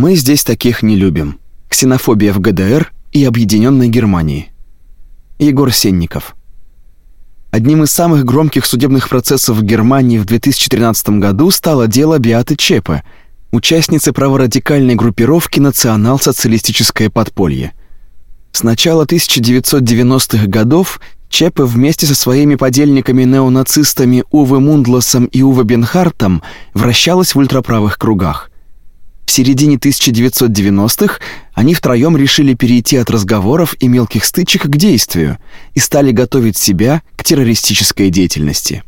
Мы здесь таких не любим. Ксенофобия в ГДР и Объединенной Германии. Егор Сенников. Одним из самых громких судебных процессов в Германии в 2013 году стало дело Биаты Чепе, участницы праворадикальной группировки «Национал-социалистическое подполье». С начала 1990-х годов Чепе вместе со своими подельниками-неонацистами Уве Мундлосом и Уве Бенхартом вращалась в ультраправых кругах. В середине 1990-х они втроем решили перейти от разговоров и мелких стычек к действию и стали готовить себя к террористической деятельности.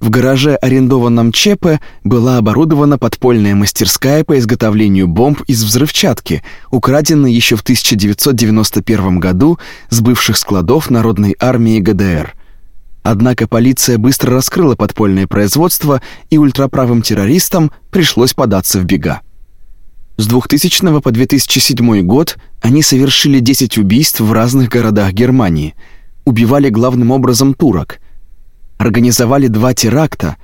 В гараже, арендованном ЧП, была оборудована подпольная мастерская по изготовлению бомб из взрывчатки, украденной еще в 1991 году с бывших складов Народной армии ГДР – Однако полиция быстро раскрыла подпольное производство, и ультраправым террористам пришлось податься в бега. С 2000 по 2007 год они совершили 10 убийств в разных городах Германии, убивали главным образом турок, организовали два теракта.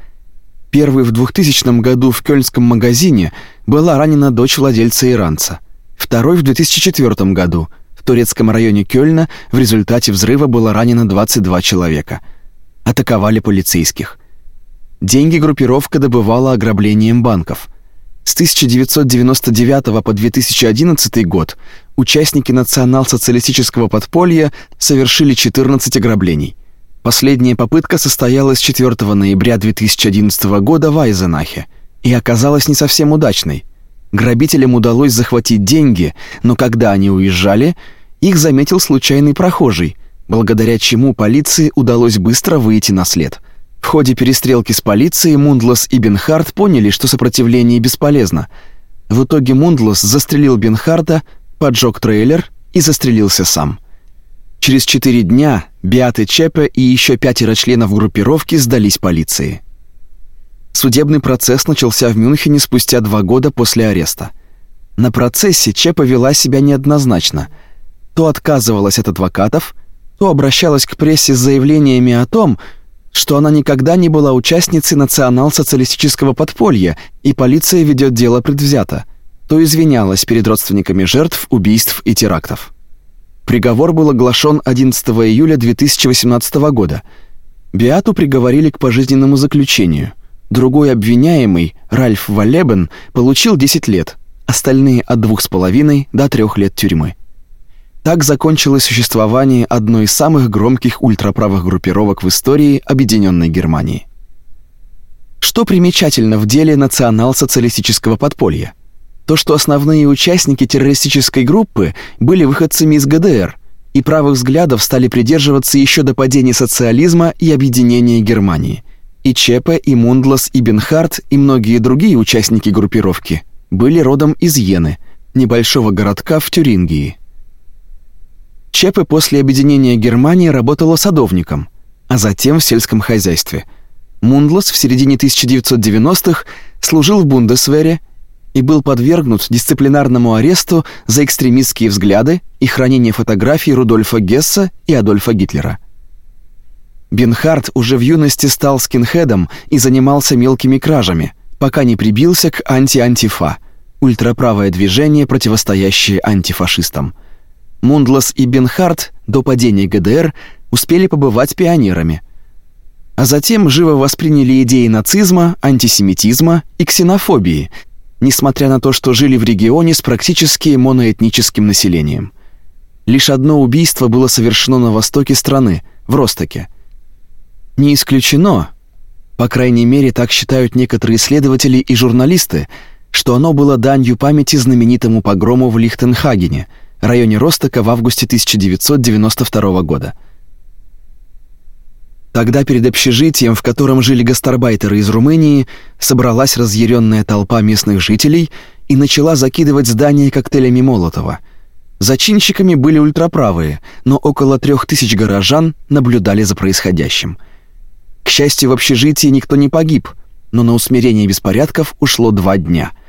Первый в 2000 году в кёльнском магазине была ранена дочь владельца иранца. Второй в 2004 году в турецком районе Кёльна в результате взрыва было ранено 22 человека – атаковали полицейских. Деньги группировка добывала ограблением банков. С 1999 по 2011 год участники национал-социалистического подполья совершили 14 ограблений. Последняя попытка состоялась 4 ноября 2011 года в Айзенахе и оказалась не совсем удачной. Грабителям удалось захватить деньги, но когда они уезжали, их заметил случайный прохожий – благодаря чему полиции удалось быстро выйти на след. В ходе перестрелки с полицией Мундлос и Бенхард поняли, что сопротивление бесполезно. В итоге Мундлос застрелил Бенхарда, поджег трейлер и застрелился сам. Через четыре дня Биаты Чепе и еще пятеро членов группировки сдались полиции. Судебный процесс начался в Мюнхене спустя два года после ареста. На процессе Чепа вела себя неоднозначно. То отказывалась от адвокатов, то обращалась к прессе с заявлениями о том, что она никогда не была участницей национал-социалистического подполья, и полиция ведет дело предвзято, то извинялась перед родственниками жертв убийств и терактов. Приговор был оглашен 11 июля 2018 года. Биату приговорили к пожизненному заключению. Другой обвиняемый, Ральф Валебен, получил 10 лет, остальные от двух с половиной до трех лет тюрьмы. Так закончилось существование одной из самых громких ультраправых группировок в истории Объединенной Германии. Что примечательно в деле национал-социалистического подполья? То, что основные участники террористической группы были выходцами из ГДР и правых взглядов стали придерживаться еще до падения социализма и объединения Германии. И Чепе, и Мундлас, и Бенхарт, и многие другие участники группировки были родом из Йены, небольшого городка в Тюрингии. Чепе после объединения Германии работала садовником, а затем в сельском хозяйстве. Мундлос в середине 1990-х служил в Бундесвере и был подвергнут дисциплинарному аресту за экстремистские взгляды и хранение фотографий Рудольфа Гесса и Адольфа Гитлера. Бенхард уже в юности стал скинхедом и занимался мелкими кражами, пока не прибился к анти-антифа, ультраправое движение, противостоящее антифашистам – Мундлас и Бенхарт до падения ГДР успели побывать пионерами, а затем живо восприняли идеи нацизма, антисемитизма и ксенофобии, несмотря на то, что жили в регионе с практически моноэтническим населением. Лишь одно убийство было совершено на востоке страны, в Ростоке. Не исключено, по крайней мере, так считают некоторые исследователи и журналисты, что оно было данью памяти знаменитому погрому в Лихтенхагене – районе Ростока в августе 1992 года. Тогда перед общежитием, в котором жили гастарбайтеры из Румынии, собралась разъяренная толпа местных жителей и начала закидывать здание коктейлями Молотова. Зачинщиками были ультраправые, но около трех тысяч горожан наблюдали за происходящим. К счастью, в общежитии никто не погиб, но на усмирение беспорядков ушло два дня –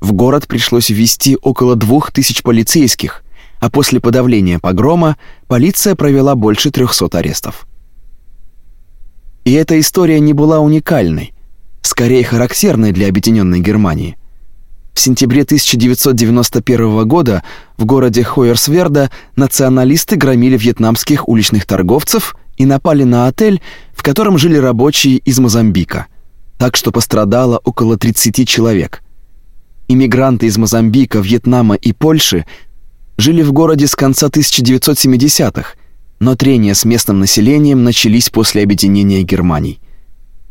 в город пришлось ввести около двух тысяч полицейских, а после подавления погрома полиция провела больше 300 арестов. И эта история не была уникальной, скорее характерной для объединенной Германии. В сентябре 1991 года в городе Хойерсверда националисты громили вьетнамских уличных торговцев и напали на отель, в котором жили рабочие из Мозамбика. Так что пострадало около 30 человек. Иммигранты из Мозамбика, Вьетнама и Польши жили в городе с конца 1970-х, но трения с местным населением начались после объединения Германий.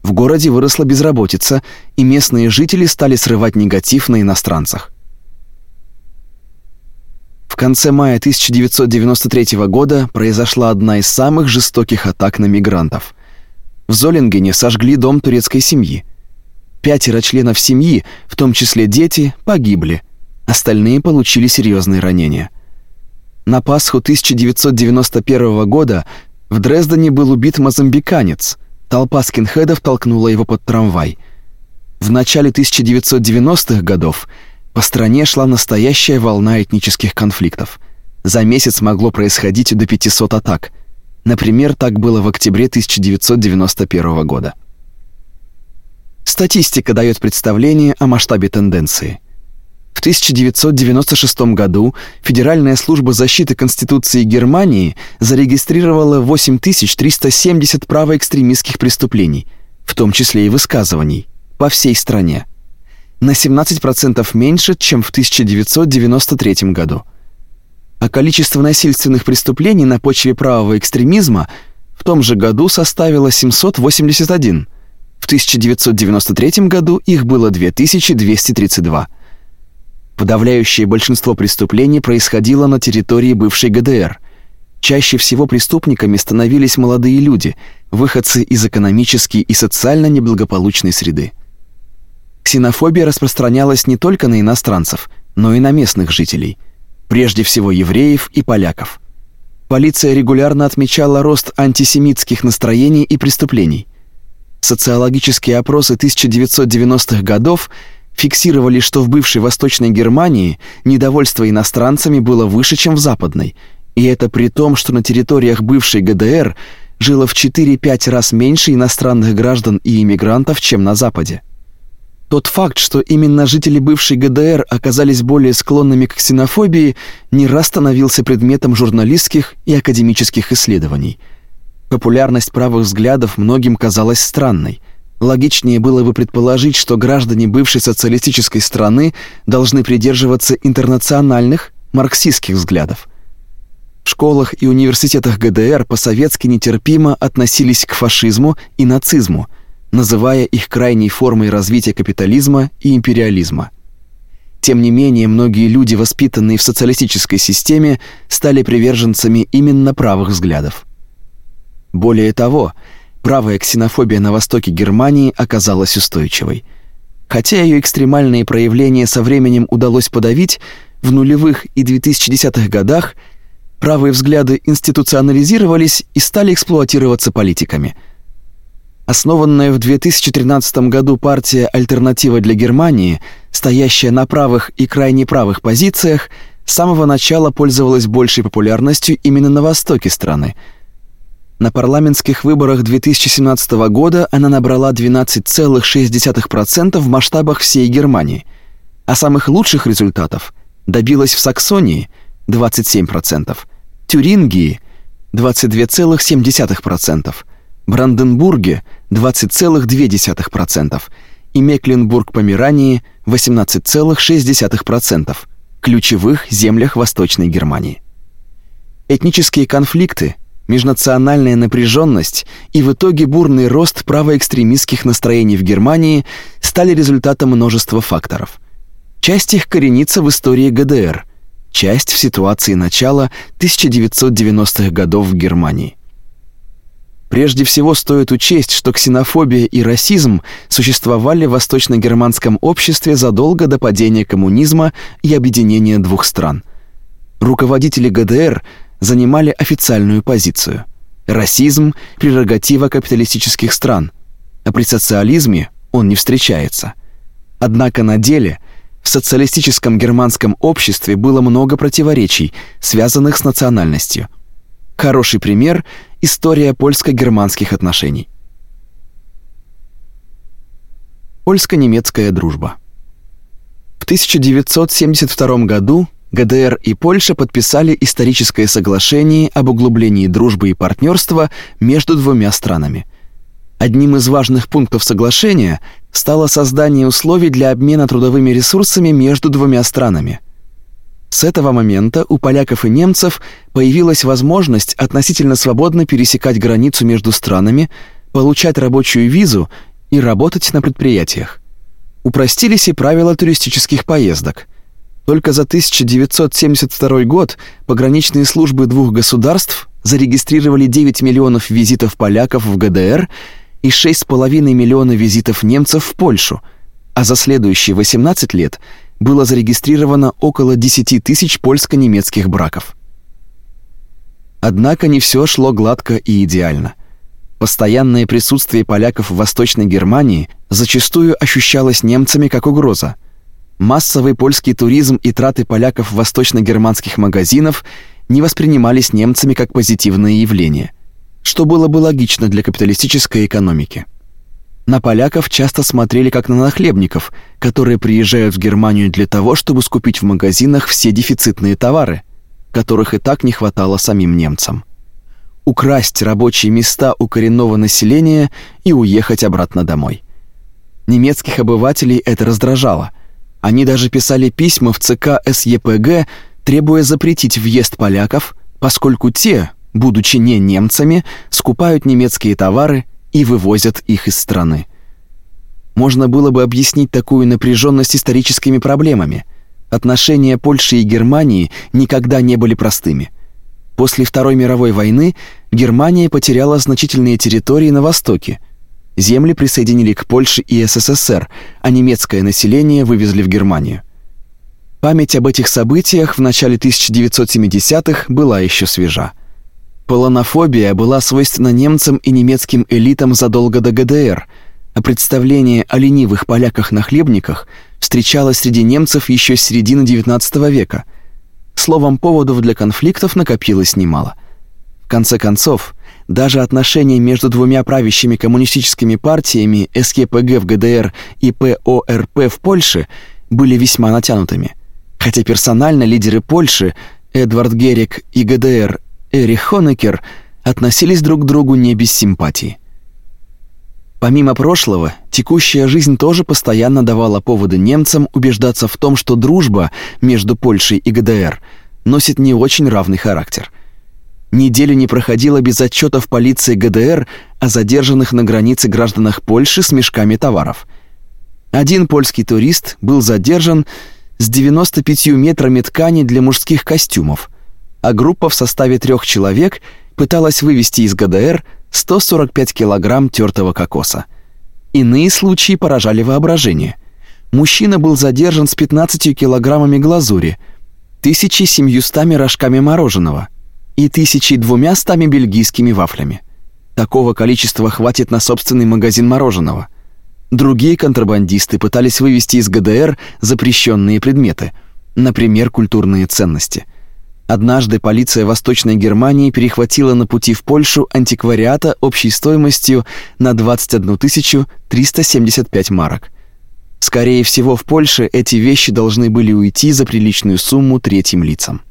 В городе выросла безработица, и местные жители стали срывать негатив на иностранцах. В конце мая 1993 года произошла одна из самых жестоких атак на мигрантов. В Золингене сожгли дом турецкой семьи. Пятеро членов семьи, в том числе дети, погибли. Остальные получили серьезные ранения. На Пасху 1991 года в Дрездене был убит мозамбиканец. Толпа скинхедов толкнула его под трамвай. В начале 1990-х годов по стране шла настоящая волна этнических конфликтов. За месяц могло происходить до 500 атак. Например, так было в октябре 1991 года. Статистика дает представление о масштабе тенденции. В 1996 году Федеральная служба защиты Конституции Германии зарегистрировала 8370 правоэкстремистских преступлений, в том числе и высказываний, по всей стране. На 17% меньше, чем в 1993 году. А количество насильственных преступлений на почве правого экстремизма в том же году составило 781. В 1993 году их было 2232. Подавляющее большинство преступлений происходило на территории бывшей ГДР. Чаще всего преступниками становились молодые люди, выходцы из экономически и социально неблагополучной среды. Ксенофобия распространялась не только на иностранцев, но и на местных жителей, прежде всего евреев и поляков. Полиция регулярно отмечала рост антисемитских настроений и преступлений. Социологические опросы 1990-х годов – фиксировали, что в бывшей Восточной Германии недовольство иностранцами было выше, чем в Западной, и это при том, что на территориях бывшей ГДР жило в 4-5 раз меньше иностранных граждан и иммигрантов, чем на Западе. Тот факт, что именно жители бывшей ГДР оказались более склонными к ксенофобии, не раз становился предметом журналистских и академических исследований. Популярность правых взглядов многим казалась странной – Логичнее было бы предположить, что граждане бывшей социалистической страны должны придерживаться интернациональных марксистских взглядов. В школах и университетах ГДР по-советски нетерпимо относились к фашизму и нацизму, называя их крайней формой развития капитализма и империализма. Тем не менее, многие люди, воспитанные в социалистической системе, стали приверженцами именно правых взглядов. Более того, правая ксенофобия на востоке Германии оказалась устойчивой. Хотя ее экстремальные проявления со временем удалось подавить, в нулевых и 2010-х годах правые взгляды институционализировались и стали эксплуатироваться политиками. Основанная в 2013 году партия «Альтернатива для Германии», стоящая на правых и крайне правых позициях, с самого начала пользовалась большей популярностью именно на востоке страны – на парламентских выборах 2017 года она набрала 12,6% в масштабах всей Германии, а самых лучших результатов добилась в Саксонии 27%, Тюрингии 22,7%, Бранденбурге 20,2% и Мекленбург-Померании 18,6%, ключевых землях Восточной Германии. Этнические конфликты – межнациональная напряженность и в итоге бурный рост правоэкстремистских настроений в Германии стали результатом множества факторов. Часть их коренится в истории ГДР, часть в ситуации начала 1990-х годов в Германии. Прежде всего стоит учесть, что ксенофобия и расизм существовали в восточно-германском обществе задолго до падения коммунизма и объединения двух стран. Руководители ГДР – занимали официальную позицию. Расизм – прерогатива капиталистических стран, а при социализме он не встречается. Однако на деле в социалистическом германском обществе было много противоречий, связанных с национальностью. Хороший пример – история польско-германских отношений. Польско-немецкая дружба – 1972 году ГДР и Польша подписали историческое соглашение об углублении дружбы и партнерства между двумя странами. Одним из важных пунктов соглашения стало создание условий для обмена трудовыми ресурсами между двумя странами. С этого момента у поляков и немцев появилась возможность относительно свободно пересекать границу между странами, получать рабочую визу и работать на предприятиях. Упростились и правила туристических поездок – только за 1972 год пограничные службы двух государств зарегистрировали 9 миллионов визитов поляков в ГДР и 6,5 миллиона визитов немцев в Польшу, а за следующие 18 лет было зарегистрировано около 10 тысяч польско-немецких браков. Однако не все шло гладко и идеально. Постоянное присутствие поляков в Восточной Германии зачастую ощущалось немцами как угроза – Массовый польский туризм и траты поляков в восточно-германских магазинов не воспринимались немцами как позитивное явление, что было бы логично для капиталистической экономики. На поляков часто смотрели как на нахлебников, которые приезжают в Германию для того, чтобы скупить в магазинах все дефицитные товары, которых и так не хватало самим немцам. Украсть рабочие места у коренного населения и уехать обратно домой. Немецких обывателей это раздражало – они даже писали письма в ЦК СЕПГ, требуя запретить въезд поляков, поскольку те, будучи не немцами, скупают немецкие товары и вывозят их из страны. Можно было бы объяснить такую напряженность историческими проблемами. Отношения Польши и Германии никогда не были простыми. После Второй мировой войны Германия потеряла значительные территории на востоке, Земли присоединили к Польше и СССР, а немецкое население вывезли в Германию. Память об этих событиях в начале 1970-х была еще свежа. Полонофобия была свойственна немцам и немецким элитам задолго до ГДР, а представление о ленивых поляках-нахлебниках встречалось среди немцев еще с середины XIX века. Словом, поводов для конфликтов накопилось немало. В конце концов, даже отношения между двумя правящими коммунистическими партиями СКПГ в ГДР и ПОРП в Польше были весьма натянутыми. Хотя персонально лидеры Польши Эдвард Герик и ГДР Эрих Хонекер относились друг к другу не без симпатии. Помимо прошлого, текущая жизнь тоже постоянно давала поводы немцам убеждаться в том, что дружба между Польшей и ГДР носит не очень равный характер – Неделю не проходило без отчетов полиции ГДР о задержанных на границе гражданах Польши с мешками товаров. Один польский турист был задержан с 95 метрами ткани для мужских костюмов, а группа в составе трех человек пыталась вывести из ГДР 145 килограмм тертого кокоса. Иные случаи поражали воображение. Мужчина был задержан с 15 килограммами глазури, 1700 рожками мороженого – и двумястами бельгийскими вафлями. Такого количества хватит на собственный магазин мороженого. Другие контрабандисты пытались вывести из ГДР запрещенные предметы, например, культурные ценности. Однажды полиция Восточной Германии перехватила на пути в Польшу антиквариата общей стоимостью на 21 375 марок. Скорее всего, в Польше эти вещи должны были уйти за приличную сумму третьим лицам.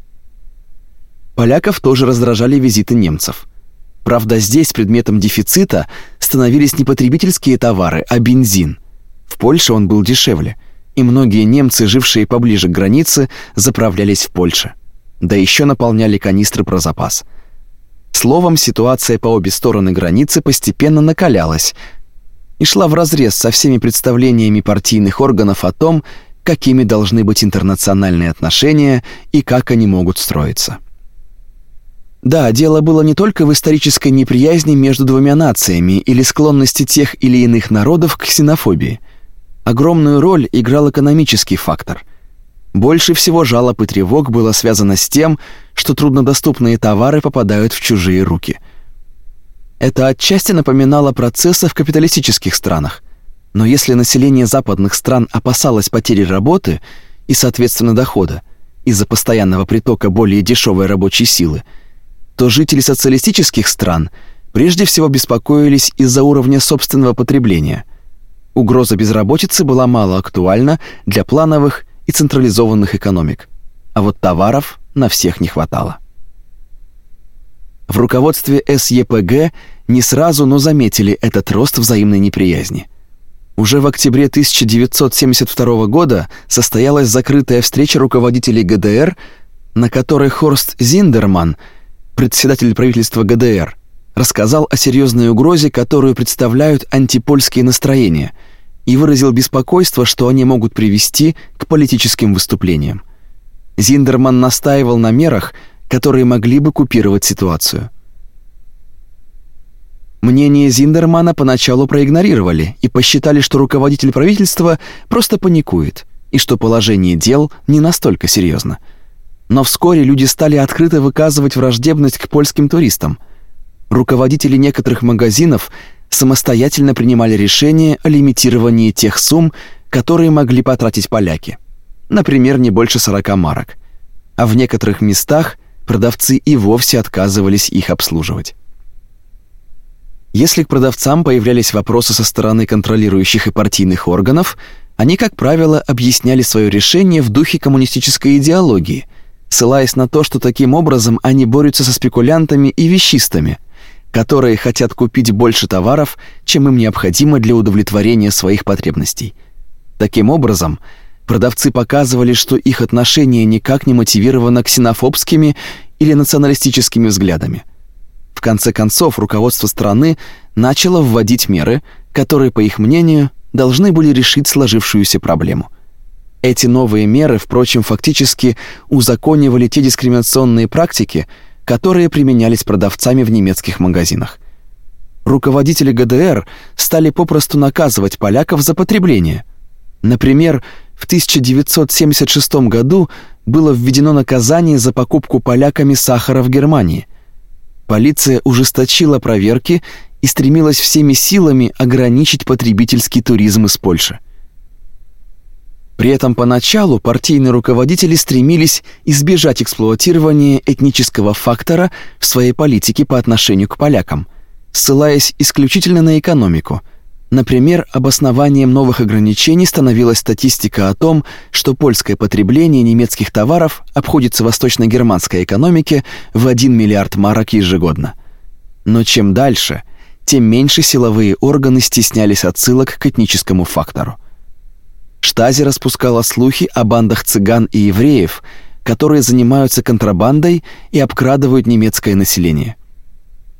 Поляков тоже раздражали визиты немцев. Правда, здесь предметом дефицита становились не потребительские товары, а бензин. В Польше он был дешевле, и многие немцы, жившие поближе к границе, заправлялись в Польше. Да еще наполняли канистры про запас. Словом, ситуация по обе стороны границы постепенно накалялась и шла вразрез со всеми представлениями партийных органов о том, какими должны быть интернациональные отношения и как они могут строиться. Да, дело было не только в исторической неприязни между двумя нациями или склонности тех или иных народов к ксенофобии. Огромную роль играл экономический фактор. Больше всего жалоб и тревог было связано с тем, что труднодоступные товары попадают в чужие руки. Это отчасти напоминало процессы в капиталистических странах. Но если население западных стран опасалось потери работы и, соответственно, дохода из-за постоянного притока более дешевой рабочей силы, то жители социалистических стран прежде всего беспокоились из-за уровня собственного потребления. Угроза безработицы была мало актуальна для плановых и централизованных экономик, а вот товаров на всех не хватало. В руководстве СЕПГ не сразу, но заметили этот рост взаимной неприязни. Уже в октябре 1972 года состоялась закрытая встреча руководителей ГДР, на которой Хорст Зиндерман, председатель правительства ГДР, рассказал о серьезной угрозе, которую представляют антипольские настроения, и выразил беспокойство, что они могут привести к политическим выступлениям. Зиндерман настаивал на мерах, которые могли бы купировать ситуацию. Мнение Зиндермана поначалу проигнорировали и посчитали, что руководитель правительства просто паникует и что положение дел не настолько серьезно. Но вскоре люди стали открыто выказывать враждебность к польским туристам. Руководители некоторых магазинов самостоятельно принимали решение о лимитировании тех сумм, которые могли потратить поляки. Например, не больше 40 марок. А в некоторых местах продавцы и вовсе отказывались их обслуживать. Если к продавцам появлялись вопросы со стороны контролирующих и партийных органов, они, как правило, объясняли свое решение в духе коммунистической идеологии, ссылаясь на то, что таким образом они борются со спекулянтами и вещистами, которые хотят купить больше товаров, чем им необходимо для удовлетворения своих потребностей. Таким образом, продавцы показывали, что их отношение никак не мотивировано ксенофобскими или националистическими взглядами. В конце концов, руководство страны начало вводить меры, которые, по их мнению, должны были решить сложившуюся проблему. Эти новые меры, впрочем, фактически узаконивали те дискриминационные практики, которые применялись продавцами в немецких магазинах. Руководители ГДР стали попросту наказывать поляков за потребление. Например, в 1976 году было введено наказание за покупку поляками сахара в Германии. Полиция ужесточила проверки и стремилась всеми силами ограничить потребительский туризм из Польши. При этом поначалу партийные руководители стремились избежать эксплуатирования этнического фактора в своей политике по отношению к полякам, ссылаясь исключительно на экономику – Например, обоснованием новых ограничений становилась статистика о том, что польское потребление немецких товаров обходится восточно-германской экономике в 1 миллиард марок ежегодно. Но чем дальше, тем меньше силовые органы стеснялись отсылок к этническому фактору. Штази распускала слухи о бандах цыган и евреев, которые занимаются контрабандой и обкрадывают немецкое население –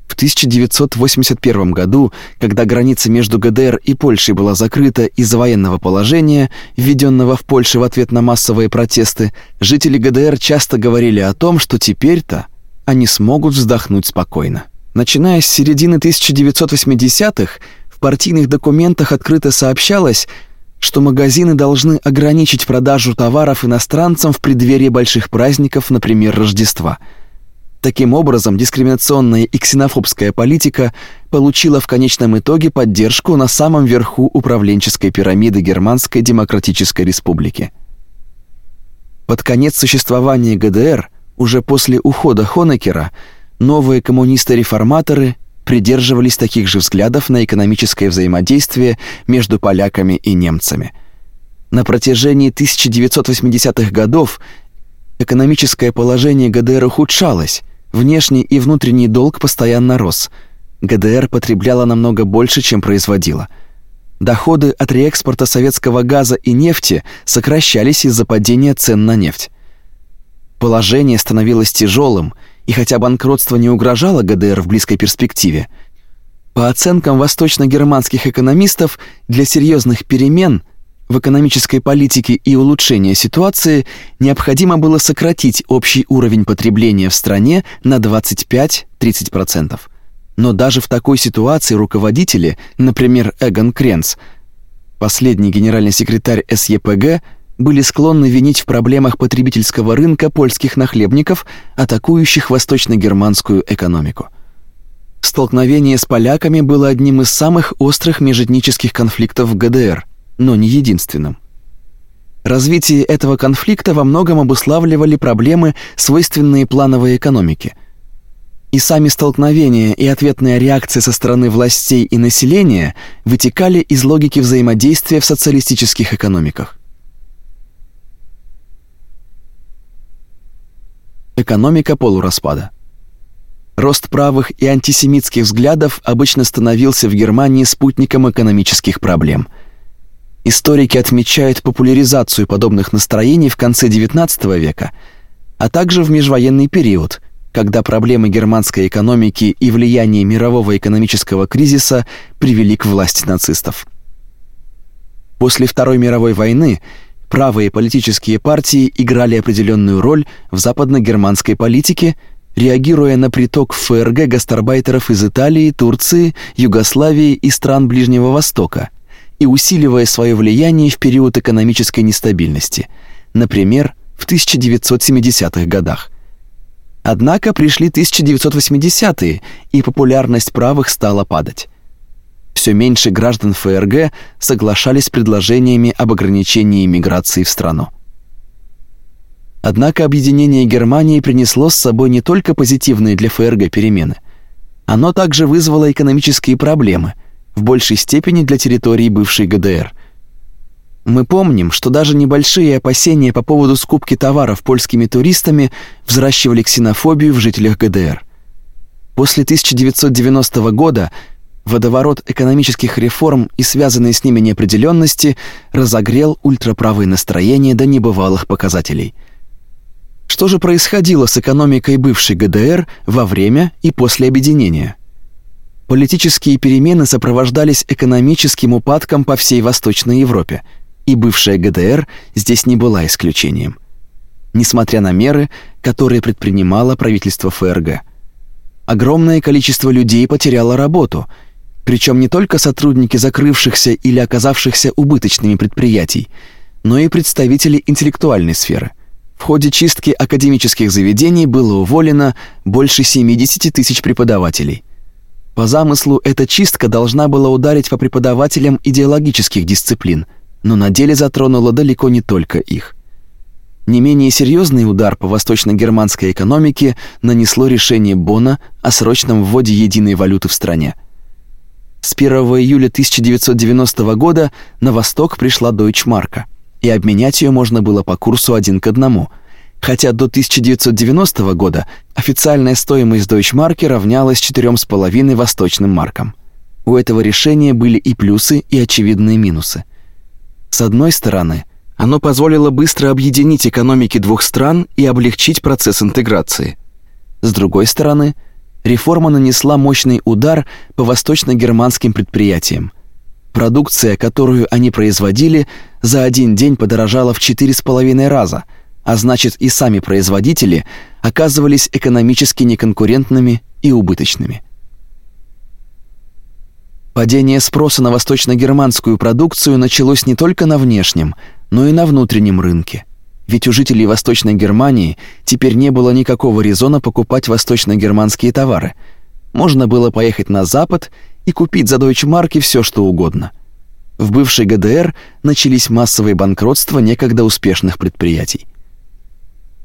в 1981 году, когда граница между ГДР и Польшей была закрыта из-за военного положения, введенного в Польше в ответ на массовые протесты, жители ГДР часто говорили о том, что теперь-то они смогут вздохнуть спокойно. Начиная с середины 1980-х, в партийных документах открыто сообщалось, что магазины должны ограничить продажу товаров иностранцам в преддверии больших праздников, например, Рождества – Таким образом, дискриминационная и ксенофобская политика получила в конечном итоге поддержку на самом верху управленческой пирамиды Германской Демократической Республики. Под конец существования ГДР, уже после ухода Хонекера, новые коммунисты-реформаторы придерживались таких же взглядов на экономическое взаимодействие между поляками и немцами. На протяжении 1980-х годов экономическое положение ГДР ухудшалось, Внешний и внутренний долг постоянно рос. ГДР потребляла намного больше, чем производила. Доходы от реэкспорта советского газа и нефти сокращались из-за падения цен на нефть. Положение становилось тяжелым, и хотя банкротство не угрожало ГДР в близкой перспективе, по оценкам восточно-германских экономистов, для серьезных перемен – в экономической политике и улучшения ситуации необходимо было сократить общий уровень потребления в стране на 25-30%. Но даже в такой ситуации руководители, например, Эгон Кренц, последний генеральный секретарь СЕПГ, были склонны винить в проблемах потребительского рынка польских нахлебников, атакующих восточно-германскую экономику. Столкновение с поляками было одним из самых острых межэтнических конфликтов в ГДР – но не единственным. Развитие этого конфликта во многом обуславливали проблемы, свойственные плановой экономике. И сами столкновения и ответная реакция со стороны властей и населения вытекали из логики взаимодействия в социалистических экономиках. Экономика полураспада. Рост правых и антисемитских взглядов обычно становился в Германии спутником экономических проблем. Историки отмечают популяризацию подобных настроений в конце XIX века, а также в межвоенный период, когда проблемы германской экономики и влияние мирового экономического кризиса привели к власти нацистов. После Второй мировой войны правые политические партии играли определенную роль в западно-германской политике – реагируя на приток в ФРГ гастарбайтеров из Италии, Турции, Югославии и стран Ближнего Востока и усиливая свое влияние в период экономической нестабильности, например, в 1970-х годах. Однако пришли 1980-е, и популярность правых стала падать. Все меньше граждан ФРГ соглашались с предложениями об ограничении иммиграции в страну. Однако объединение Германии принесло с собой не только позитивные для ФРГ перемены. Оно также вызвало экономические проблемы, в большей степени для территории бывшей ГДР. Мы помним, что даже небольшие опасения по поводу скупки товаров польскими туристами взращивали ксенофобию в жителях ГДР. После 1990 года водоворот экономических реформ и связанные с ними неопределенности разогрел ультраправые настроения до небывалых показателей – что же происходило с экономикой бывшей ГДР во время и после объединения? Политические перемены сопровождались экономическим упадком по всей Восточной Европе, и бывшая ГДР здесь не была исключением. Несмотря на меры, которые предпринимало правительство ФРГ, огромное количество людей потеряло работу, причем не только сотрудники закрывшихся или оказавшихся убыточными предприятий, но и представители интеллектуальной сферы – в ходе чистки академических заведений было уволено больше 70 тысяч преподавателей. По замыслу эта чистка должна была ударить по преподавателям идеологических дисциплин, но на деле затронула далеко не только их. Не менее серьезный удар по восточно-германской экономике нанесло решение Бонна о срочном вводе единой валюты в стране. С 1 июля 1990 года на восток пришла Дойчмарка – и обменять ее можно было по курсу один к одному, хотя до 1990 года официальная стоимость Deutschmark равнялась 4,5 восточным маркам. У этого решения были и плюсы, и очевидные минусы. С одной стороны, оно позволило быстро объединить экономики двух стран и облегчить процесс интеграции. С другой стороны, реформа нанесла мощный удар по восточно-германским предприятиям. Продукция, которую они производили, за один день подорожала в четыре с половиной раза, а значит и сами производители оказывались экономически неконкурентными и убыточными. Падение спроса на восточно-германскую продукцию началось не только на внешнем, но и на внутреннем рынке. Ведь у жителей Восточной Германии теперь не было никакого резона покупать восточно-германские товары. Можно было поехать на запад и купить за Mark все, что угодно – в бывшей ГДР начались массовые банкротства некогда успешных предприятий.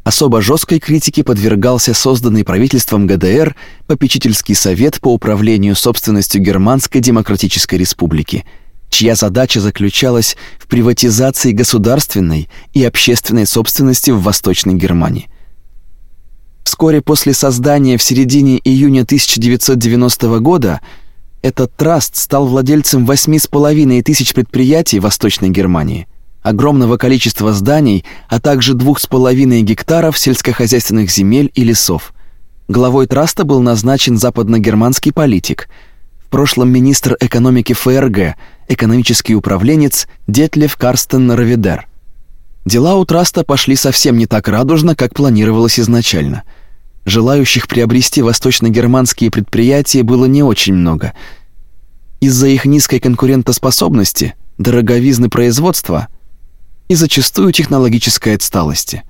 Особо жесткой критике подвергался созданный правительством ГДР попечительский совет по управлению собственностью Германской Демократической Республики, чья задача заключалась в приватизации государственной и общественной собственности в Восточной Германии. Вскоре после создания в середине июня 1990 года этот траст стал владельцем восьми с половиной тысяч предприятий Восточной Германии, огромного количества зданий, а также двух с половиной гектаров сельскохозяйственных земель и лесов. Главой траста был назначен западногерманский политик, прошлом министр экономики ФРГ, экономический управленец Детлев Карстен Равидер. Дела у траста пошли совсем не так радужно, как планировалось изначально – Желающих приобрести восточно-германские предприятия было не очень много. Из-за их низкой конкурентоспособности, дороговизны производства и зачастую технологической отсталости.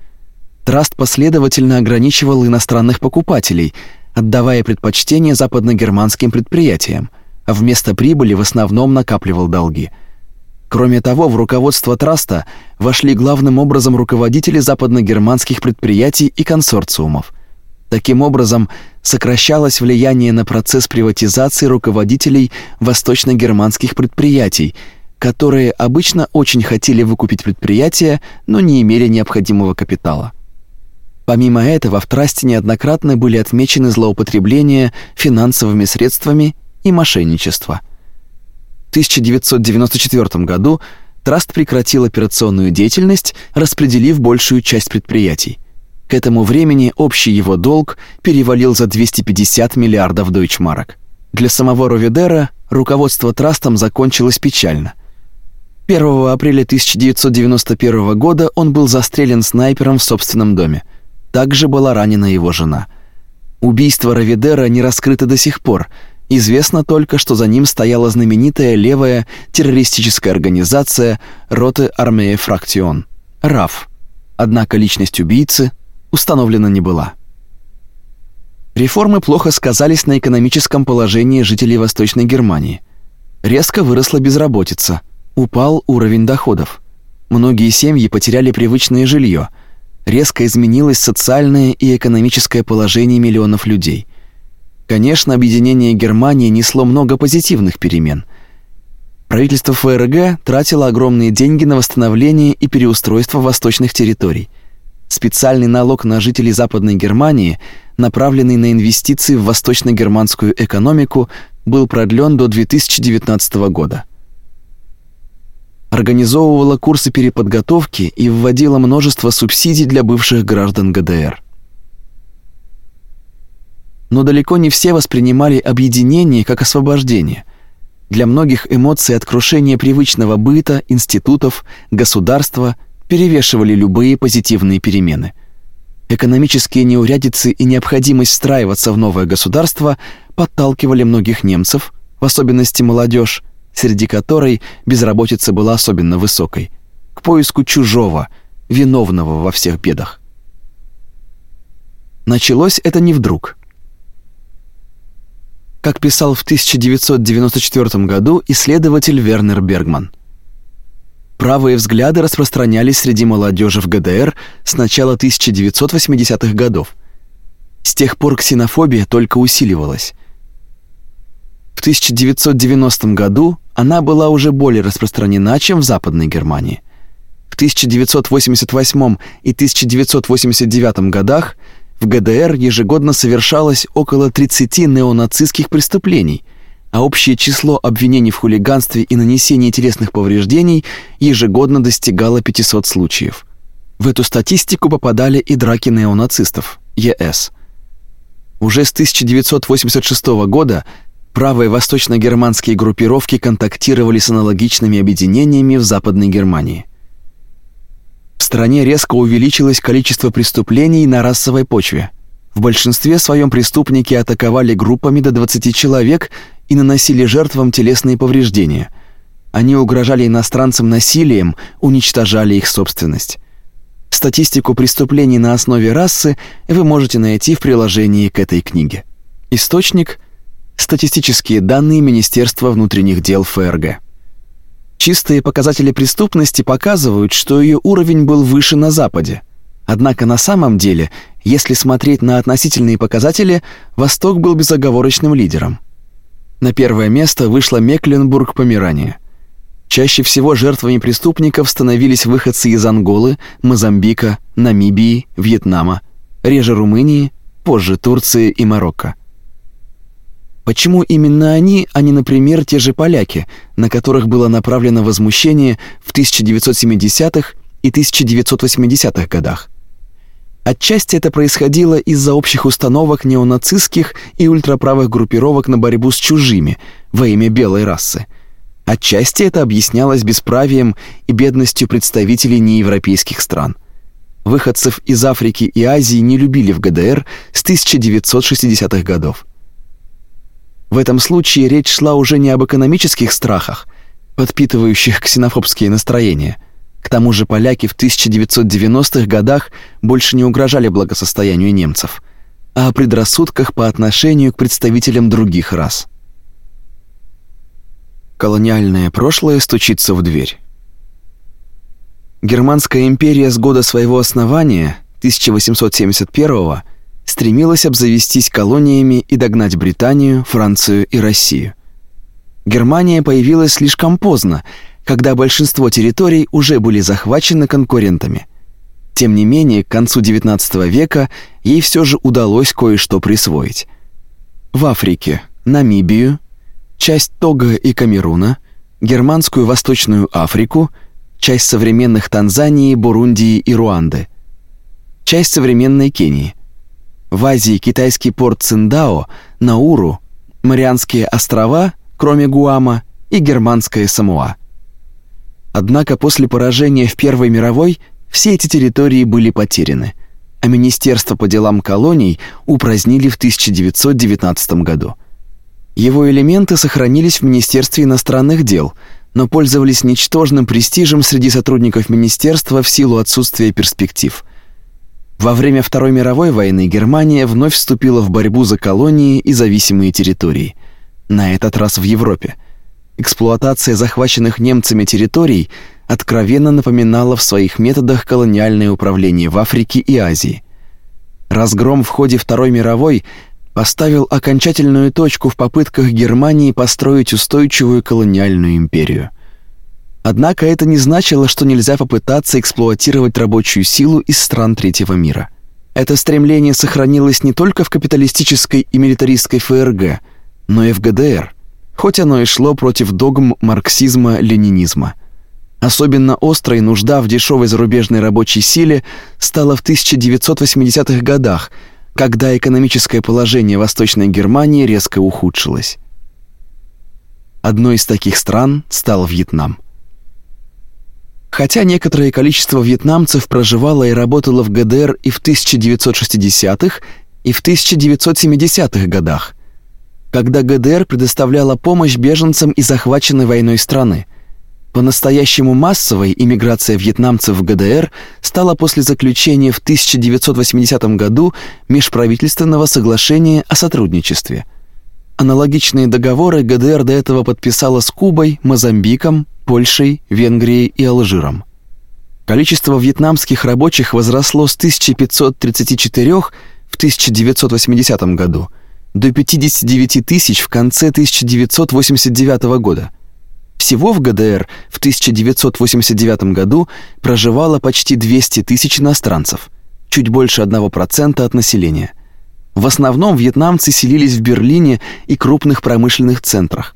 Траст последовательно ограничивал иностранных покупателей, отдавая предпочтение западно-германским предприятиям, а вместо прибыли в основном накапливал долги. Кроме того, в руководство траста вошли главным образом руководители западно-германских предприятий и консорциумов – Таким образом, сокращалось влияние на процесс приватизации руководителей восточно-германских предприятий, которые обычно очень хотели выкупить предприятия, но не имели необходимого капитала. Помимо этого, в трасте неоднократно были отмечены злоупотребления финансовыми средствами и мошенничество. В 1994 году траст прекратил операционную деятельность, распределив большую часть предприятий. К этому времени общий его долг перевалил за 250 миллиардов дойчмарок. Для самого Ровидера руководство трастом закончилось печально. 1 апреля 1991 года он был застрелен снайпером в собственном доме. Также была ранена его жена. Убийство Равидера не раскрыто до сих пор. Известно только, что за ним стояла знаменитая левая террористическая организация Роте Армее Фрактион РАФ. Однако личность убийцы установлена не была. Реформы плохо сказались на экономическом положении жителей Восточной Германии. Резко выросла безработица, упал уровень доходов. Многие семьи потеряли привычное жилье – резко изменилось социальное и экономическое положение миллионов людей. Конечно, объединение Германии несло много позитивных перемен. Правительство ФРГ тратило огромные деньги на восстановление и переустройство восточных территорий. Специальный налог на жителей Западной Германии, направленный на инвестиции в восточно-германскую экономику, был продлен до 2019 года организовывала курсы переподготовки и вводила множество субсидий для бывших граждан ГДР. Но далеко не все воспринимали объединение как освобождение. Для многих эмоции от крушения привычного быта, институтов, государства перевешивали любые позитивные перемены. Экономические неурядицы и необходимость встраиваться в новое государство подталкивали многих немцев, в особенности молодежь, среди которой безработица была особенно высокой, к поиску чужого, виновного во всех бедах. Началось это не вдруг. Как писал в 1994 году исследователь Вернер Бергман. Правые взгляды распространялись среди молодежи в ГДР с начала 1980-х годов. С тех пор ксенофобия только усиливалась. В 1990 году она была уже более распространена, чем в Западной Германии. В 1988 и 1989 годах в ГДР ежегодно совершалось около 30 неонацистских преступлений, а общее число обвинений в хулиганстве и нанесении телесных повреждений ежегодно достигало 500 случаев. В эту статистику попадали и драки неонацистов, ЕС. Уже с 1986 года правые восточно-германские группировки контактировали с аналогичными объединениями в Западной Германии. В стране резко увеличилось количество преступлений на расовой почве. В большинстве своем преступники атаковали группами до 20 человек и наносили жертвам телесные повреждения. Они угрожали иностранцам насилием, уничтожали их собственность. Статистику преступлений на основе расы вы можете найти в приложении к этой книге. Источник – Статистические данные Министерства внутренних дел ФРГ. Чистые показатели преступности показывают, что ее уровень был выше на западе. Однако на самом деле, если смотреть на относительные показатели, Восток был безоговорочным лидером. На первое место вышла Мекленбург-Померания. Чаще всего жертвами преступников становились выходцы из Анголы, Мозамбика, Намибии, Вьетнама, реже Румынии, позже Турции и Марокко. Почему именно они, а не, например, те же поляки, на которых было направлено возмущение в 1970-х и 1980-х годах? Отчасти это происходило из-за общих установок неонацистских и ультраправых группировок на борьбу с чужими во имя белой расы. Отчасти это объяснялось бесправием и бедностью представителей неевропейских стран. Выходцев из Африки и Азии не любили в ГДР с 1960-х годов. В этом случае речь шла уже не об экономических страхах, подпитывающих ксенофобские настроения. К тому же поляки в 1990-х годах больше не угрожали благосостоянию немцев, а о предрассудках по отношению к представителям других рас. Колониальное прошлое стучится в дверь. Германская империя с года своего основания, 1871 года, стремилась обзавестись колониями и догнать Британию, Францию и Россию. Германия появилась слишком поздно, когда большинство территорий уже были захвачены конкурентами. Тем не менее, к концу XIX века ей все же удалось кое-что присвоить. В Африке Намибию, часть Того и Камеруна, германскую Восточную Африку, часть современных Танзании, Бурундии и Руанды, часть современной Кении. В Азии китайский порт Циндао, Науру, Марианские острова, кроме Гуама, и германская Самоа. Однако после поражения в Первой мировой все эти территории были потеряны, а Министерство по делам колоний упразднили в 1919 году. Его элементы сохранились в Министерстве иностранных дел, но пользовались ничтожным престижем среди сотрудников министерства в силу отсутствия перспектив. Во время Второй мировой войны Германия вновь вступила в борьбу за колонии и зависимые территории, на этот раз в Европе. Эксплуатация захваченных немцами территорий откровенно напоминала в своих методах колониальное управление в Африке и Азии. Разгром в ходе Второй мировой поставил окончательную точку в попытках Германии построить устойчивую колониальную империю. Однако это не значило, что нельзя попытаться эксплуатировать рабочую силу из стран третьего мира. Это стремление сохранилось не только в капиталистической и милитаристской ФРГ, но и в ГДР, хоть оно и шло против догм марксизма-ленинизма. Особенно острой нужда в дешевой зарубежной рабочей силе стала в 1980-х годах, когда экономическое положение Восточной Германии резко ухудшилось. Одной из таких стран стал Вьетнам. Хотя некоторое количество вьетнамцев проживало и работало в ГДР и в 1960-х, и в 1970-х годах, когда ГДР предоставляла помощь беженцам из захваченной войной страны. По-настоящему массовой иммиграция вьетнамцев в ГДР стала после заключения в 1980 году межправительственного соглашения о сотрудничестве. Аналогичные договоры ГДР до этого подписала с Кубой, Мозамбиком, Польшей, Венгрией и Алжиром. Количество вьетнамских рабочих возросло с 1534 в 1980 году до 59 тысяч в конце 1989 года – всего в ГДР в 1989 году проживало почти 200 тысяч иностранцев, чуть больше 1% от населения. В основном вьетнамцы селились в Берлине и крупных промышленных центрах.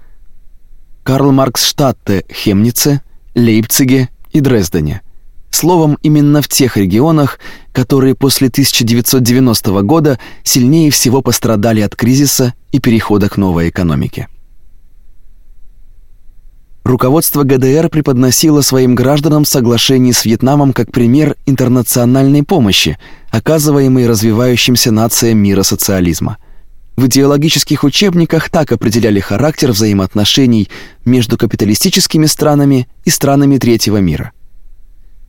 Карл Марксштадте, Хемнице, Лейпциге и Дрездене. Словом, именно в тех регионах, которые после 1990 года сильнее всего пострадали от кризиса и перехода к новой экономике. Руководство ГДР преподносило своим гражданам соглашение с Вьетнамом как пример интернациональной помощи, оказываемой развивающимся нациям мира социализма. В идеологических учебниках так определяли характер взаимоотношений между капиталистическими странами и странами третьего мира.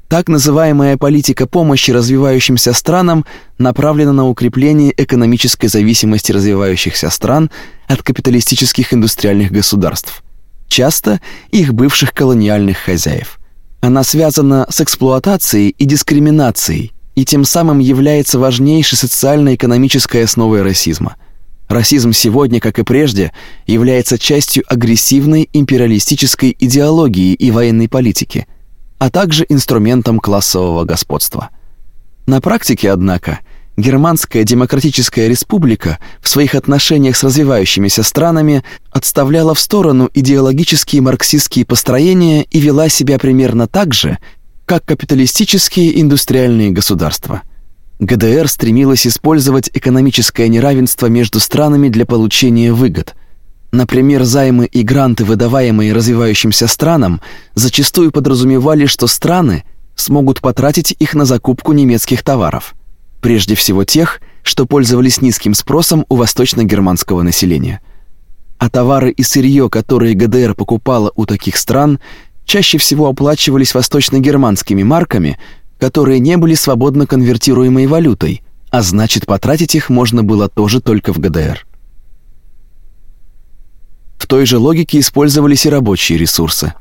Так называемая политика помощи развивающимся странам направлена на укрепление экономической зависимости развивающихся стран от капиталистических индустриальных государств часто их бывших колониальных хозяев. Она связана с эксплуатацией и дискриминацией и тем самым является важнейшей социально-экономической основой расизма. Расизм сегодня, как и прежде, является частью агрессивной империалистической идеологии и военной политики, а также инструментом классового господства. На практике, однако, Германская демократическая республика в своих отношениях с развивающимися странами отставляла в сторону идеологические марксистские построения и вела себя примерно так же, как капиталистические индустриальные государства. ГДР стремилась использовать экономическое неравенство между странами для получения выгод. Например, займы и гранты, выдаваемые развивающимся странам, зачастую подразумевали, что страны смогут потратить их на закупку немецких товаров – прежде всего тех, что пользовались низким спросом у восточно-германского населения. А товары и сырье, которые ГДР покупала у таких стран, чаще всего оплачивались восточно-германскими марками, которые не были свободно конвертируемой валютой, а значит, потратить их можно было тоже только в ГДР. В той же логике использовались и рабочие ресурсы.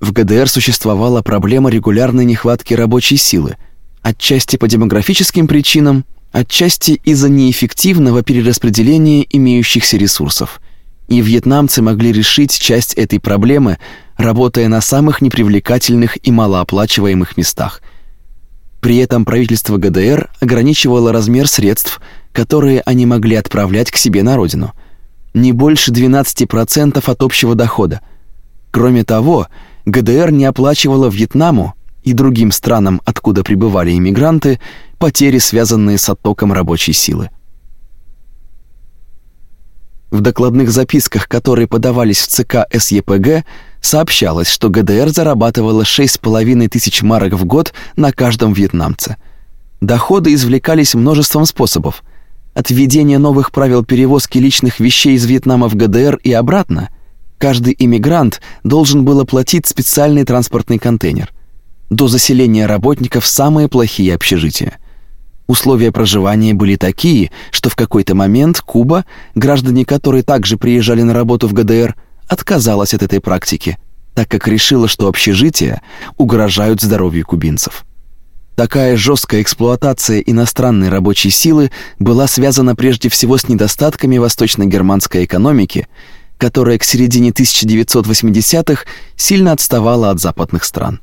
В ГДР существовала проблема регулярной нехватки рабочей силы – отчасти по демографическим причинам, отчасти из-за неэффективного перераспределения имеющихся ресурсов. И вьетнамцы могли решить часть этой проблемы, работая на самых непривлекательных и малооплачиваемых местах. При этом правительство ГДР ограничивало размер средств, которые они могли отправлять к себе на родину. Не больше 12% от общего дохода. Кроме того, ГДР не оплачивала Вьетнаму и другим странам, откуда прибывали иммигранты, потери, связанные с оттоком рабочей силы. В докладных записках, которые подавались в ЦК СЕПГ, сообщалось, что ГДР зарабатывала 6,5 тысяч марок в год на каждом вьетнамце. Доходы извлекались множеством способов. От введения новых правил перевозки личных вещей из Вьетнама в ГДР и обратно, каждый иммигрант должен был оплатить специальный транспортный контейнер. До заселения работников самые плохие общежития. Условия проживания были такие, что в какой-то момент Куба, граждане которой также приезжали на работу в ГДР, отказалась от этой практики, так как решила, что общежития угрожают здоровью кубинцев. Такая жесткая эксплуатация иностранной рабочей силы была связана прежде всего с недостатками восточно-германской экономики, которая к середине 1980-х сильно отставала от западных стран.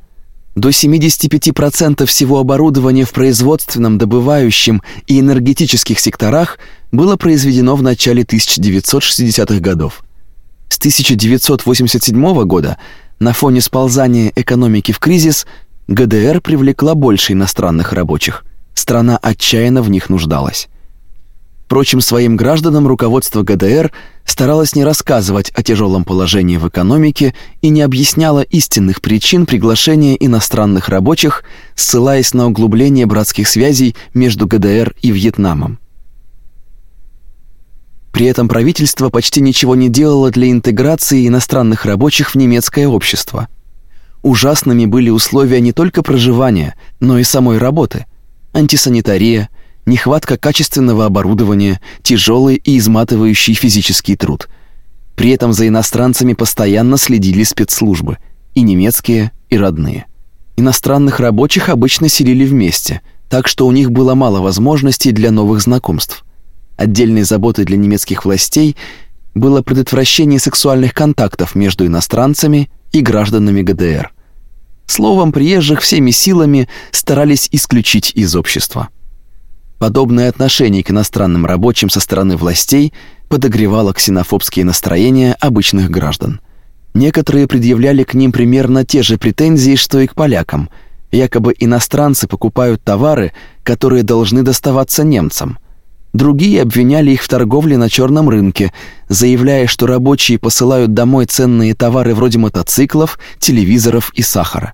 До 75% всего оборудования в производственном, добывающем и энергетических секторах было произведено в начале 1960-х годов. С 1987 года на фоне сползания экономики в кризис ГДР привлекла больше иностранных рабочих. Страна отчаянно в них нуждалась. Впрочем, своим гражданам руководство ГДР старалось не рассказывать о тяжелом положении в экономике и не объясняло истинных причин приглашения иностранных рабочих, ссылаясь на углубление братских связей между ГДР и Вьетнамом. При этом правительство почти ничего не делало для интеграции иностранных рабочих в немецкое общество. Ужасными были условия не только проживания, но и самой работы. Антисанитария, нехватка качественного оборудования, тяжелый и изматывающий физический труд. При этом за иностранцами постоянно следили спецслужбы, и немецкие, и родные. Иностранных рабочих обычно селили вместе, так что у них было мало возможностей для новых знакомств. Отдельной заботой для немецких властей было предотвращение сексуальных контактов между иностранцами и гражданами ГДР. Словом, приезжих всеми силами старались исключить из общества. Подобное отношение к иностранным рабочим со стороны властей подогревало ксенофобские настроения обычных граждан. Некоторые предъявляли к ним примерно те же претензии, что и к полякам. Якобы иностранцы покупают товары, которые должны доставаться немцам. Другие обвиняли их в торговле на черном рынке, заявляя, что рабочие посылают домой ценные товары вроде мотоциклов, телевизоров и сахара.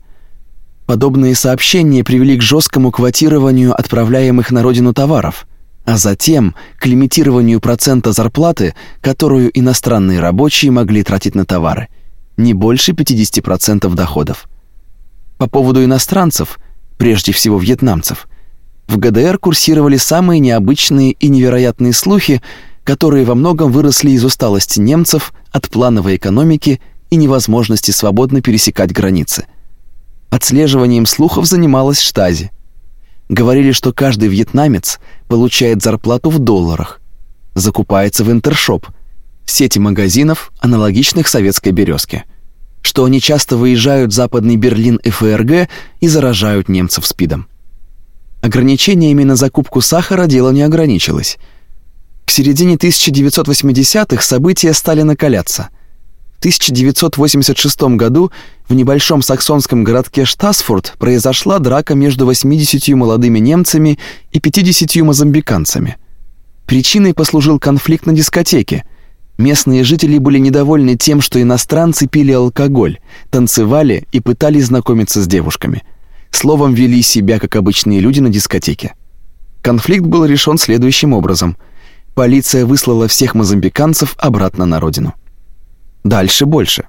Подобные сообщения привели к жесткому квотированию отправляемых на родину товаров, а затем к лимитированию процента зарплаты, которую иностранные рабочие могли тратить на товары, не больше 50% доходов. По поводу иностранцев, прежде всего вьетнамцев, в ГДР курсировали самые необычные и невероятные слухи, которые во многом выросли из усталости немцев от плановой экономики и невозможности свободно пересекать границы – Отслеживанием слухов занималась Штази. Говорили, что каждый вьетнамец получает зарплату в долларах, закупается в Интершоп, сети магазинов, аналогичных советской «Березке», что они часто выезжают в Западный Берлин и ФРГ и заражают немцев СПИДом. Ограничениями на закупку сахара дело не ограничилось. К середине 1980-х события стали накаляться. 1986 году в небольшом саксонском городке Штасфорд произошла драка между 80 молодыми немцами и 50 мозамбиканцами. Причиной послужил конфликт на дискотеке. Местные жители были недовольны тем, что иностранцы пили алкоголь, танцевали и пытались знакомиться с девушками. Словом, вели себя как обычные люди на дискотеке. Конфликт был решен следующим образом. Полиция выслала всех мозамбиканцев обратно на родину. Дальше больше.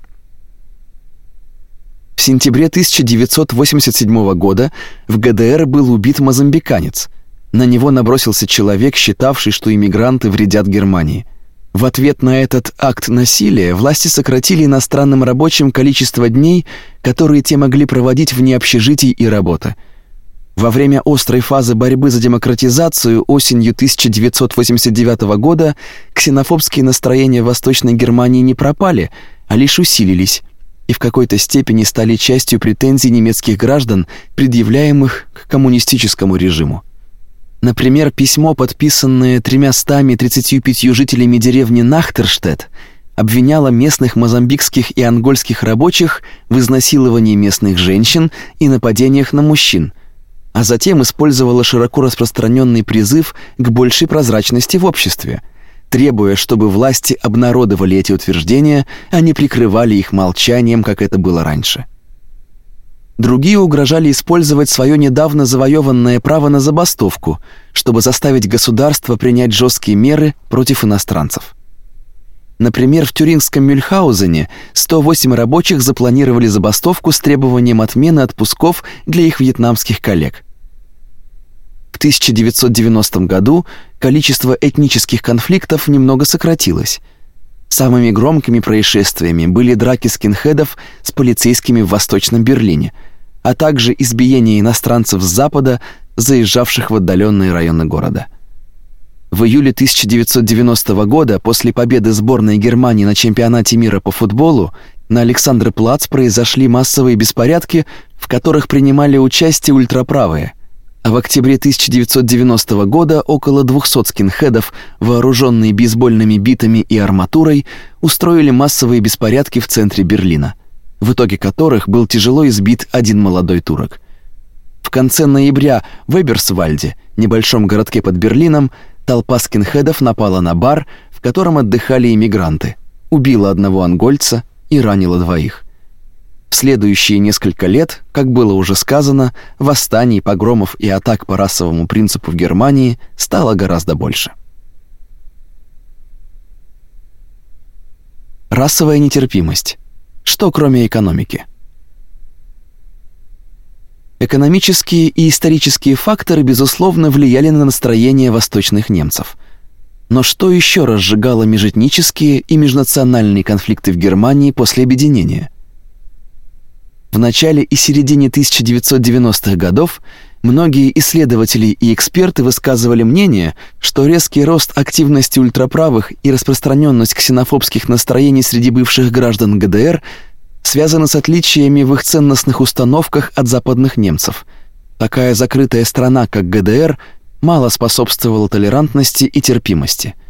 В сентябре 1987 года в ГДР был убит мозамбиканец. На него набросился человек, считавший, что иммигранты вредят Германии. В ответ на этот акт насилия власти сократили иностранным рабочим количество дней, которые те могли проводить вне общежитий и работы. Во время острой фазы борьбы за демократизацию осенью 1989 года ксенофобские настроения в Восточной Германии не пропали, а лишь усилились. и в какой-то степени стали частью претензий немецких граждан, предъявляемых к коммунистическому режиму. Например, письмо, подписанное 335 жителями деревни Нахтерштедт, обвиняло местных мозамбикских и ангольских рабочих в изнасиловании местных женщин и нападениях на мужчин, а затем использовало широко распространенный призыв к большей прозрачности в обществе – требуя, чтобы власти обнародовали эти утверждения, а не прикрывали их молчанием, как это было раньше. Другие угрожали использовать свое недавно завоеванное право на забастовку, чтобы заставить государство принять жесткие меры против иностранцев. Например, в тюрингском Мюльхаузене 108 рабочих запланировали забастовку с требованием отмены отпусков для их вьетнамских коллег. В 1990 году количество этнических конфликтов немного сократилось. Самыми громкими происшествиями были драки скинхедов с полицейскими в Восточном Берлине, а также избиение иностранцев с запада, заезжавших в отдаленные районы города. В июле 1990 года, после победы сборной Германии на чемпионате мира по футболу, на Александр-Плац произошли массовые беспорядки, в которых принимали участие ультраправые – в октябре 1990 года около 200 скинхедов, вооруженные бейсбольными битами и арматурой, устроили массовые беспорядки в центре Берлина, в итоге которых был тяжело избит один молодой турок. В конце ноября в Эберсвальде, небольшом городке под Берлином, толпа скинхедов напала на бар, в котором отдыхали иммигранты, убила одного ангольца и ранила двоих. В следующие несколько лет, как было уже сказано, восстаний, погромов и атак по расовому принципу в Германии стало гораздо больше. Расовая нетерпимость. Что кроме экономики? Экономические и исторические факторы безусловно влияли на настроение восточных немцев. Но что еще разжигало межэтнические и межнациональные конфликты в Германии после объединения? В начале и середине 1990-х годов многие исследователи и эксперты высказывали мнение, что резкий рост активности ультраправых и распространенность ксенофобских настроений среди бывших граждан ГДР связаны с отличиями в их ценностных установках от западных немцев. Такая закрытая страна, как ГДР, мало способствовала толерантности и терпимости –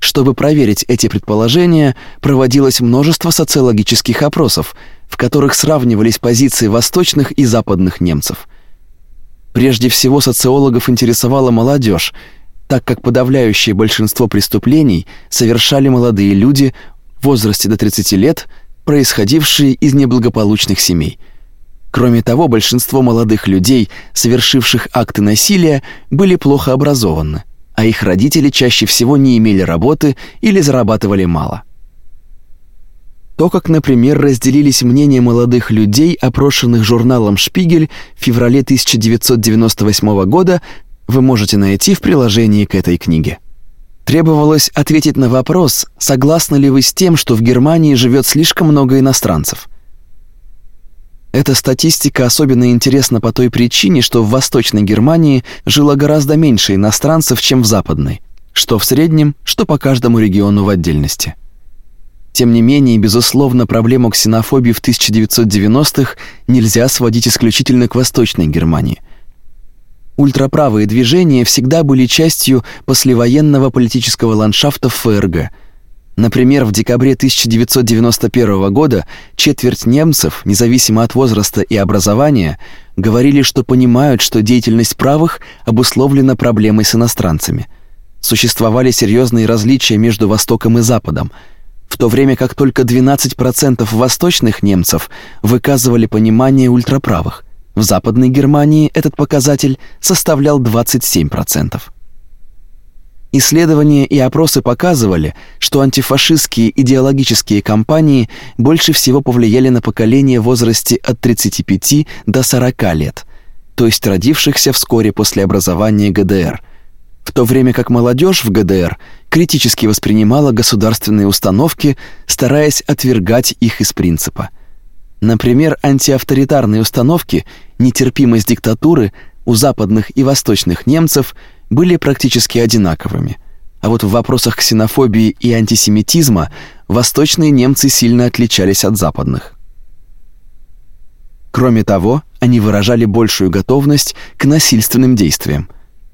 чтобы проверить эти предположения, проводилось множество социологических опросов, в которых сравнивались позиции восточных и западных немцев. Прежде всего социологов интересовала молодежь, так как подавляющее большинство преступлений совершали молодые люди в возрасте до 30 лет, происходившие из неблагополучных семей. Кроме того, большинство молодых людей, совершивших акты насилия, были плохо образованы а их родители чаще всего не имели работы или зарабатывали мало. То, как, например, разделились мнения молодых людей, опрошенных журналом «Шпигель» в феврале 1998 года, вы можете найти в приложении к этой книге. Требовалось ответить на вопрос, согласны ли вы с тем, что в Германии живет слишком много иностранцев – эта статистика особенно интересна по той причине, что в Восточной Германии жило гораздо меньше иностранцев, чем в Западной, что в среднем, что по каждому региону в отдельности. Тем не менее, безусловно, проблему ксенофобии в 1990-х нельзя сводить исключительно к Восточной Германии. Ультраправые движения всегда были частью послевоенного политического ландшафта ФРГ – Например, в декабре 1991 года четверть немцев, независимо от возраста и образования, говорили, что понимают, что деятельность правых обусловлена проблемой с иностранцами. Существовали серьезные различия между Востоком и Западом, в то время как только 12% восточных немцев выказывали понимание ультраправых. В Западной Германии этот показатель составлял 27%. Исследования и опросы показывали, что антифашистские идеологические кампании больше всего повлияли на поколение в возрасте от 35 до 40 лет, то есть родившихся вскоре после образования ГДР, в то время как молодежь в ГДР критически воспринимала государственные установки, стараясь отвергать их из принципа. Например, антиавторитарные установки, нетерпимость диктатуры у западных и восточных немцев – были практически одинаковыми. А вот в вопросах ксенофобии и антисемитизма восточные немцы сильно отличались от западных. Кроме того, они выражали большую готовность к насильственным действиям.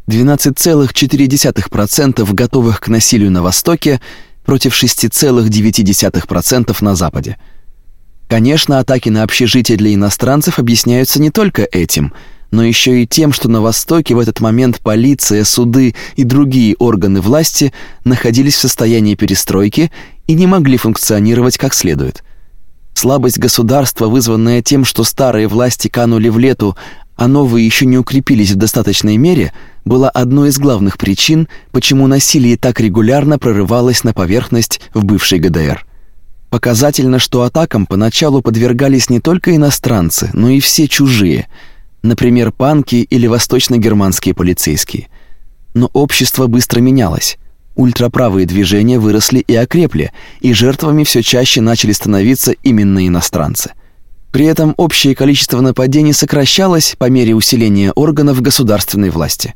12,4% готовых к насилию на Востоке против 6,9% на Западе. Конечно, атаки на общежития для иностранцев объясняются не только этим, но еще и тем, что на Востоке в этот момент полиция, суды и другие органы власти находились в состоянии перестройки и не могли функционировать как следует. Слабость государства, вызванная тем, что старые власти канули в лету, а новые еще не укрепились в достаточной мере, была одной из главных причин, почему насилие так регулярно прорывалось на поверхность в бывшей ГДР. Показательно, что атакам поначалу подвергались не только иностранцы, но и все чужие, например, панки или восточно-германские полицейские. Но общество быстро менялось. Ультраправые движения выросли и окрепли, и жертвами все чаще начали становиться именно иностранцы. При этом общее количество нападений сокращалось по мере усиления органов государственной власти.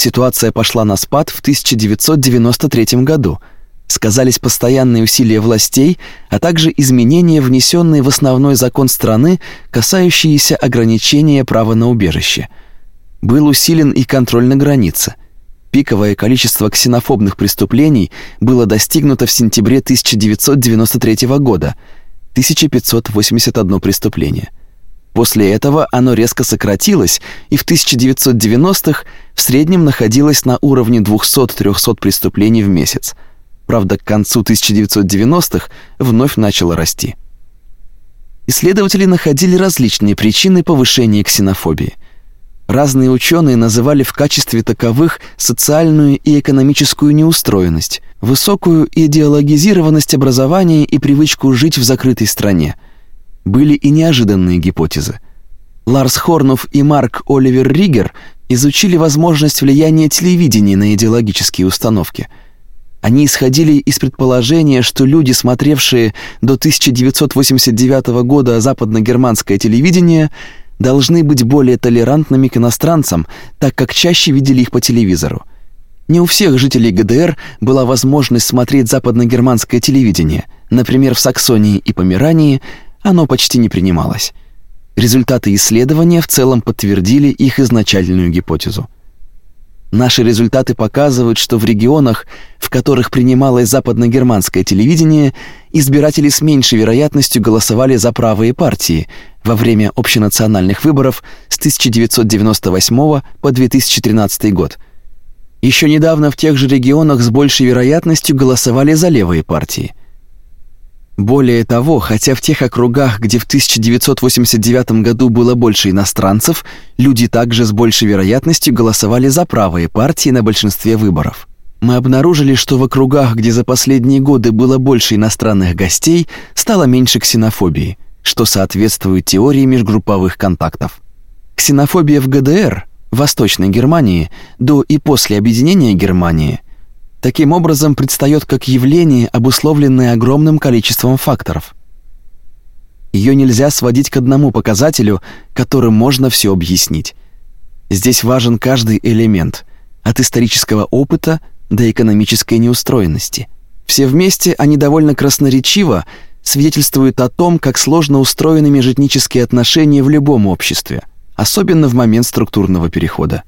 Ситуация пошла на спад в 1993 году – сказались постоянные усилия властей, а также изменения, внесенные в основной закон страны, касающиеся ограничения права на убежище. Был усилен и контроль на границе. Пиковое количество ксенофобных преступлений было достигнуто в сентябре 1993 года 1581 преступление. После этого оно резко сократилось и в 1990-х в среднем находилось на уровне 200-300 преступлений в месяц – правда, к концу 1990-х вновь начало расти. Исследователи находили различные причины повышения ксенофобии. Разные ученые называли в качестве таковых социальную и экономическую неустроенность, высокую идеологизированность образования и привычку жить в закрытой стране. Были и неожиданные гипотезы. Ларс Хорнов и Марк Оливер Ригер изучили возможность влияния телевидения на идеологические установки – они исходили из предположения, что люди, смотревшие до 1989 года западно-германское телевидение, должны быть более толерантными к иностранцам, так как чаще видели их по телевизору. Не у всех жителей ГДР была возможность смотреть западно-германское телевидение. Например, в Саксонии и Померании оно почти не принималось. Результаты исследования в целом подтвердили их изначальную гипотезу. Наши результаты показывают, что в регионах, в которых принималось западно-германское телевидение, избиратели с меньшей вероятностью голосовали за правые партии во время общенациональных выборов с 1998 по 2013 год. Еще недавно в тех же регионах с большей вероятностью голосовали за левые партии. Более того, хотя в тех округах, где в 1989 году было больше иностранцев, люди также с большей вероятностью голосовали за правые партии на большинстве выборов. Мы обнаружили, что в округах, где за последние годы было больше иностранных гостей, стало меньше ксенофобии, что соответствует теории межгрупповых контактов. Ксенофобия в ГДР, Восточной Германии, до и после объединения Германии – таким образом предстает как явление, обусловленное огромным количеством факторов. Ее нельзя сводить к одному показателю, которым можно все объяснить. Здесь важен каждый элемент, от исторического опыта до экономической неустроенности. Все вместе они довольно красноречиво свидетельствуют о том, как сложно устроены межэтнические отношения в любом обществе, особенно в момент структурного перехода.